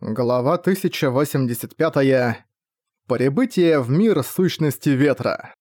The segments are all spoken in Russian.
Глава 1085. -я. Прибытие в мир сущности ветра.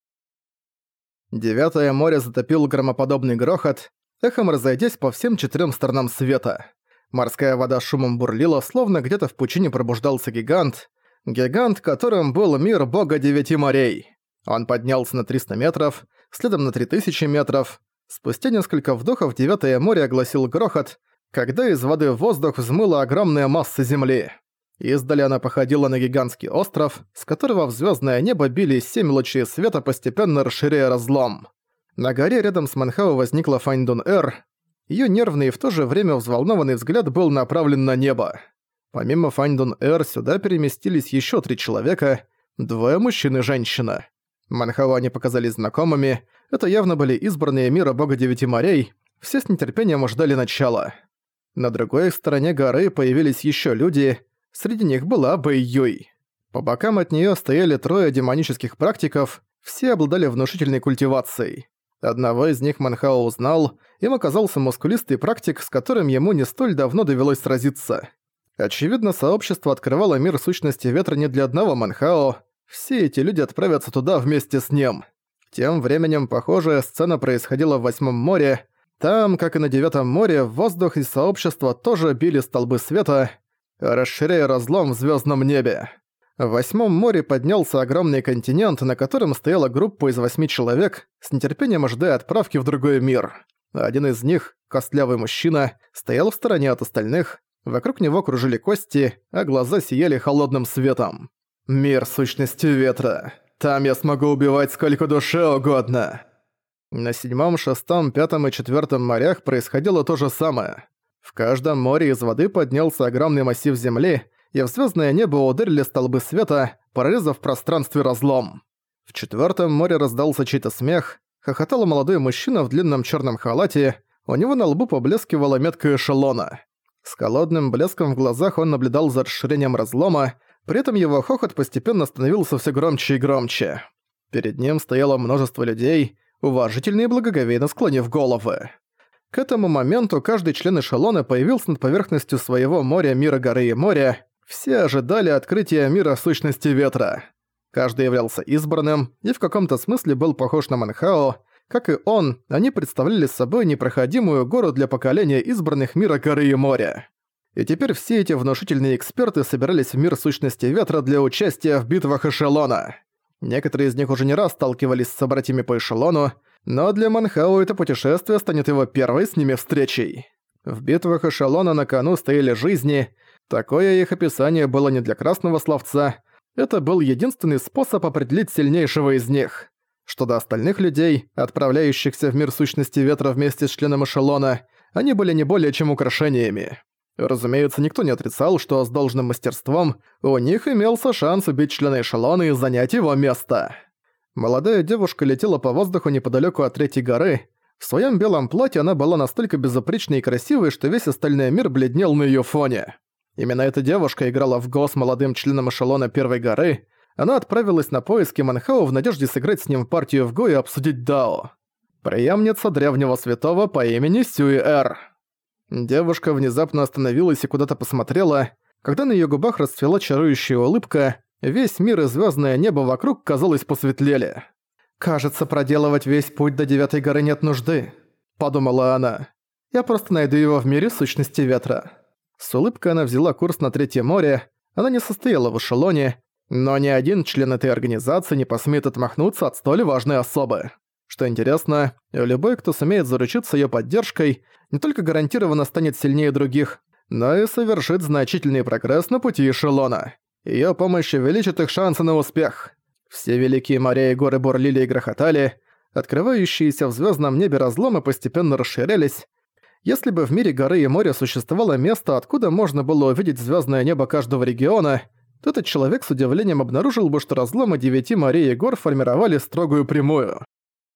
Девятое море затопил громоподобный грохот, эхом разойдясь по всем четырем сторонам света. Морская вода шумом бурлила, словно где-то в пучине пробуждался гигант. Гигант, которым был мир бога девяти морей. Он поднялся на 300 метров, следом на 3000 метров. Спустя несколько вдохов Девятое море огласил грохот, когда из воды в воздух взмыла огромная масса земли. Издали она походила на гигантский остров, с которого в звездное небо били семь лучей света, постепенно расширяя разлом. На горе рядом с Манхау возникла Файндун-Эр. Её нервный и в то же время взволнованный взгляд был направлен на небо. Помимо Файндун-Эр сюда переместились ещё три человека, двое мужчин и женщина. Манхау они показались знакомыми, это явно были избранные мира бога девяти морей, все с нетерпением ждали начала. На другой стороне горы появились еще люди, среди них была Бэй Юй. По бокам от нее стояли трое демонических практиков, все обладали внушительной культивацией. Одного из них Манхао узнал, им оказался мускулистый практик, с которым ему не столь давно довелось сразиться. Очевидно, сообщество открывало мир сущности ветра не для одного Манхао, все эти люди отправятся туда вместе с ним. Тем временем похожая сцена происходила в Восьмом море, там, как и на Девятом море, в воздух из сообщества тоже били столбы света, расширяя разлом в звездном небе. В Восьмом море поднялся огромный континент, на котором стояла группа из восьми человек, с нетерпением ожидая отправки в другой мир. Один из них, костлявый мужчина, стоял в стороне от остальных, вокруг него кружили кости, а глаза сияли холодным светом. «Мир сущности ветра. Там я смогу убивать сколько душе угодно». На седьмом, шестом, пятом и четвертом морях происходило то же самое. В каждом море из воды поднялся огромный массив земли, и в звездное небо ударили столбы света, прорезав в пространстве разлом. В четвертом море раздался чей-то смех, хохотал молодой мужчина в длинном черном халате, у него на лбу поблескивала метка эшелона. С холодным блеском в глазах он наблюдал за расширением разлома, при этом его хохот постепенно становился все громче и громче. Перед ним стояло множество людей, уважительно и благоговейно склонив головы. К этому моменту каждый член эшелона появился над поверхностью своего моря мира горы и моря. Все ожидали открытия мира сущности ветра. Каждый являлся избранным и в каком-то смысле был похож на Манхао. Как и он, они представляли собой непроходимую гору для поколения избранных мира горы и моря. И теперь все эти внушительные эксперты собирались в мир сущности ветра для участия в битвах эшелона. Некоторые из них уже не раз сталкивались с собратьями по эшелону, но для Манхау это путешествие станет его первой с ними встречей. В битвах эшелона на кону стояли жизни, такое их описание было не для красного словца, это был единственный способ определить сильнейшего из них. Что до остальных людей, отправляющихся в мир сущности ветра вместе с членом эшелона, они были не более чем украшениями. Разумеется, никто не отрицал, что с должным мастерством у них имелся шанс убить члена эшелона и занять его место. Молодая девушка летела по воздуху неподалеку от третьей горы. В своем белом платье она была настолько безупречной и красивой, что весь остальной мир бледнел на ее фоне. Именно эта девушка играла в ГО с молодым членом эшелона первой горы. Она отправилась на поиски Манхау в надежде сыграть с ним партию в ГО и обсудить Дао. Преемница древнего святого по имени Сюи-Эр. Девушка внезапно остановилась и куда-то посмотрела. Когда на её губах расцвела чарующая улыбка, весь мир и звёздное небо вокруг, казалось, посветлели. «Кажется, проделывать весь путь до Девятой горы нет нужды», — подумала она. «Я просто найду его в мире сущности ветра». С улыбкой она взяла курс на Третье море. Она не состояла в эшелоне, но ни один член этой организации не посмеет отмахнуться от столь важной особы. Что интересно, любой, кто сумеет заручиться её поддержкой, не только гарантированно станет сильнее других, но и совершит значительный прогресс на пути эшелона. Её помощь увеличит их шансы на успех. Все великие моря и горы бурлили и грохотали, открывающиеся в звёздном небе разломы постепенно расширялись. Если бы в мире горы и моря существовало место, откуда можно было увидеть звёздное небо каждого региона, то этот человек с удивлением обнаружил бы, что разломы девяти морей и гор формировали строгую прямую.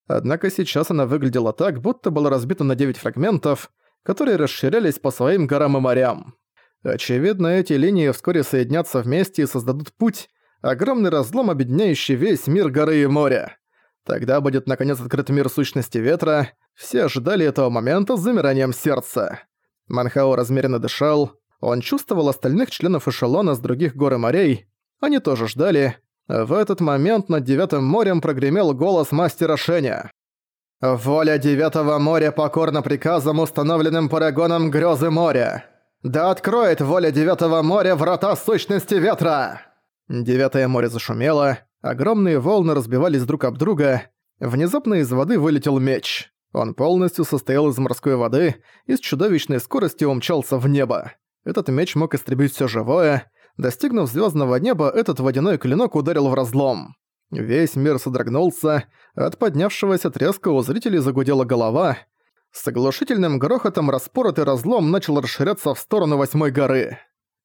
Однако сейчас она выглядела так, будто была разбита на 9 фрагментов, которые расширялись по своим горам и морям. Очевидно, эти линии вскоре соединятся вместе и создадут путь, огромный разлом, объединяющий весь мир горы и моря. Тогда будет наконец открыт мир сущности ветра, все ожидали этого момента с замиранием сердца. Манхао размеренно дышал, Он чувствовал остальных членов эшелона с других гор и морей. Они тоже ждали. В этот момент над Девятым морем прогремел голос мастера Шеня. «Воля Девятого моря покорна приказам, установленным парагоном Грёзы моря. Да откроет воля Девятого моря врата сущности ветра!» Девятое море зашумело, огромные волны разбивались друг об друга. Внезапно из воды вылетел меч. Он полностью состоял из морской воды и с чудовищной скоростью умчался в небо. Этот меч мог истребить все живое. Достигнув звездного неба, этот водяной клинок ударил в разлом. Весь мир содрогнулся, от поднявшегося треска у зрителей загудела голова. С оглушительным грохотом распоротый разлом начал расширяться в сторону восьмой горы.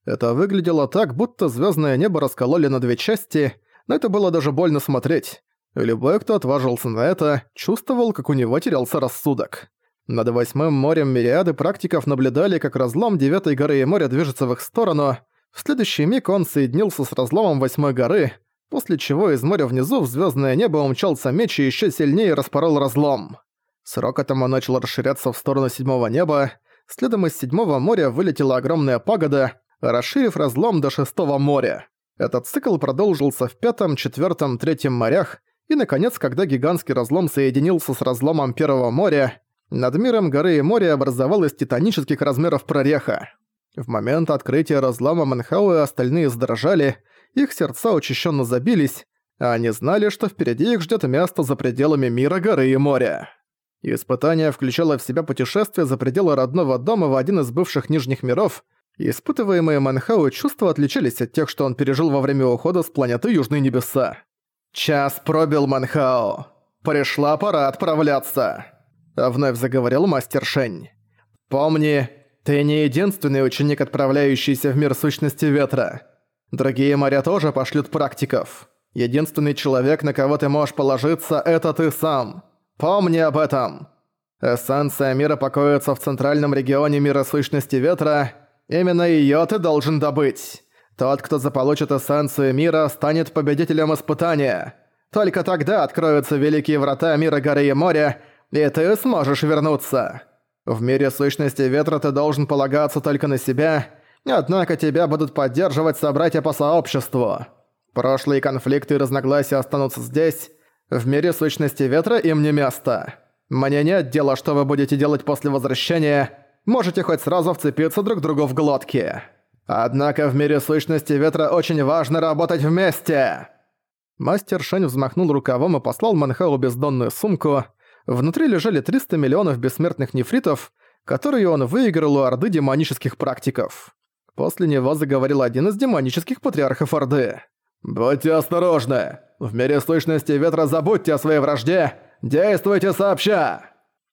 Это выглядело так, будто звездное небо раскололи на две части, но это было даже больно смотреть. Любой, кто отважился на это, чувствовал, как у него терялся рассудок. Над восьмым морем мириады практиков наблюдали, как разлом девятой горы и моря движется в их сторону. В следующий миг он соединился с разломом восьмой горы, после чего из моря внизу в звездное небо умчался меч и еще сильнее распорол разлом. С рокотом он начал расширяться в сторону седьмого неба, следом из седьмого моря вылетела огромная пагода, расширив разлом до шестого моря. Этот цикл продолжился в пятом, четвертом, третьем морях, и, наконец, когда гигантский разлом соединился с разломом Первого моря, над миром горы и моря образовалась титанических размеров прореха. В момент открытия разлома Манхау и остальные задрожали, их сердца учащенно забились, а они знали, что впереди их ждет место за пределами мира горы и моря. Испытание включало в себя путешествие за пределы родного дома в один из бывших нижних миров, и испытываемые Манхау чувства отличались от тех, что он пережил во время ухода с планеты Южные Небеса. «Час пробил, Манхао. Пришла пора отправляться», — вновь заговорил мастер Шень. «Помни, ты не единственный ученик, отправляющийся в мир сущности ветра. Другие моря тоже пошлют практиков. Единственный человек, на кого ты можешь положиться, это ты сам. Помни об этом. Эссенция мира покоится в центральном регионе мира сущности ветра. Именно её ты должен добыть». Тот, кто заполучит эссенцию мира, станет победителем испытания. Только тогда откроются великие врата мира горы и моря, и ты сможешь вернуться. В мире сущности ветра ты должен полагаться только на себя, однако тебя будут поддерживать собратья по сообществу. Прошлые конфликты и разногласия останутся здесь. В мире сущности ветра им не место. Мне нет дела, что вы будете делать после возвращения. Можете хоть сразу вцепиться друг другу в глотки. Однако в мире сущности ветра очень важно работать вместе!» Мастер Шань взмахнул рукавом и послал Манхау бездонную сумку. Внутри лежали 300 миллионов бессмертных нефритов, которые он выиграл у Орды демонических практиков. После него заговорил один из демонических патриархов Орды. «Будьте осторожны! В мире сущности ветра забудьте о своей вражде! Действуйте сообща!»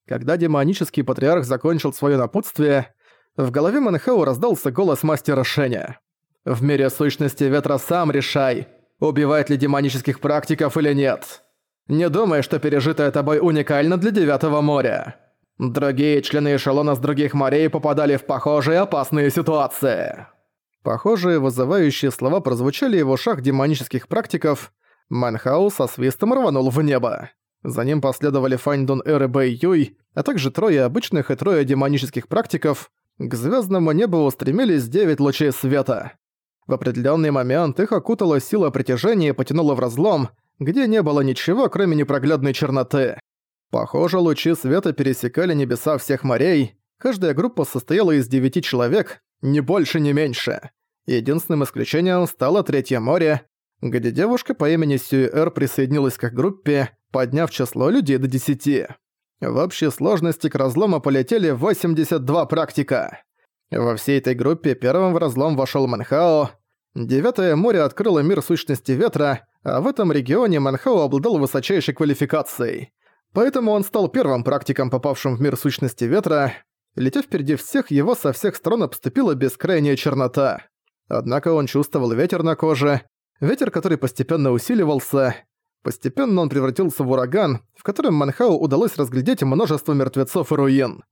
Когда демонический патриарх закончил свое напутствие, в голове Манхау раздался голос мастера Шеня. «В мире сущности ветра сам решай, убивать ли демонических практиков или нет. Не думай, что пережитое тобой уникально для Девятого моря. Другие члены эшелона с других морей попадали в похожие опасные ситуации». Похожие вызывающие слова прозвучали в ушах демонических практиков. Манхау со свистом рванул в небо. За ним последовали Фаньдун Эр и Бэй Юй, а также трое обычных и трое демонических практиков, к звездному небу устремились девять лучей света. В определенный момент их окутала сила притяжения и потянула в разлом, где не было ничего, кроме непроглядной черноты. Похоже, лучи света пересекали небеса всех морей. Каждая группа состояла из девяти человек, ни больше, ни меньше. Единственным исключением стало Третье море, где девушка по имени Сьюэр присоединилась к группе, подняв число людей до десяти. В общей сложности к разлому полетели 82 практика. Во всей этой группе первым в разлом вошел Манхао. Девятое море открыло мир сущности ветра, а в этом регионе Манхао обладал высочайшей квалификацией. Поэтому он стал первым практиком, попавшим в мир сущности ветра. Летя впереди всех, его со всех сторон обступила бескрайняя чернота. Однако он чувствовал ветер на коже, ветер, который постепенно усиливался, Постепенно он превратился в ураган, в котором Манхау удалось разглядеть множество мертвецов и руин.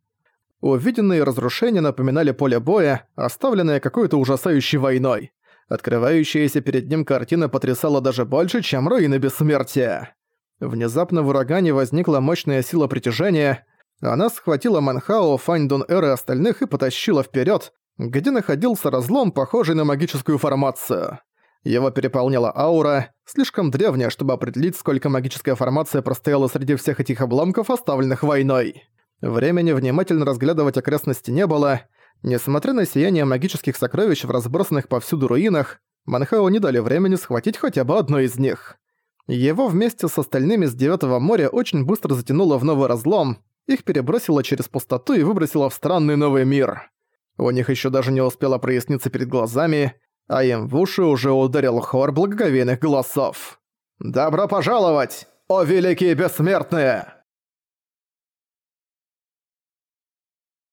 Увиденные разрушения напоминали поле боя, оставленное какой-то ужасающей войной. Открывающаяся перед ним картина потрясала даже больше, чем руины бессмертия. Внезапно в урагане возникла мощная сила притяжения. Она схватила Манхао, Фаньдун Эр и остальных и потащила вперед, где находился разлом, похожий на магическую формацию. Его переполняла аура, слишком древняя, чтобы определить, сколько магическая формация простояла среди всех этих обломков, оставленных войной. Времени внимательно разглядывать окрестности не было. Несмотря на сияние магических сокровищ в разбросанных повсюду руинах, Манхау не дали времени схватить хотя бы одно из них. Его вместе с остальными с Девятого моря очень быстро затянуло в новый разлом, их перебросило через пустоту и выбросило в странный новый мир. У них еще даже не успело проясниться перед глазами, а им в уши уже ударил хор благоговейных голосов. «Добро пожаловать, о великие бессмертные!»